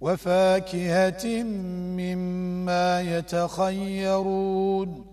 وفاكهة مما يتخيرون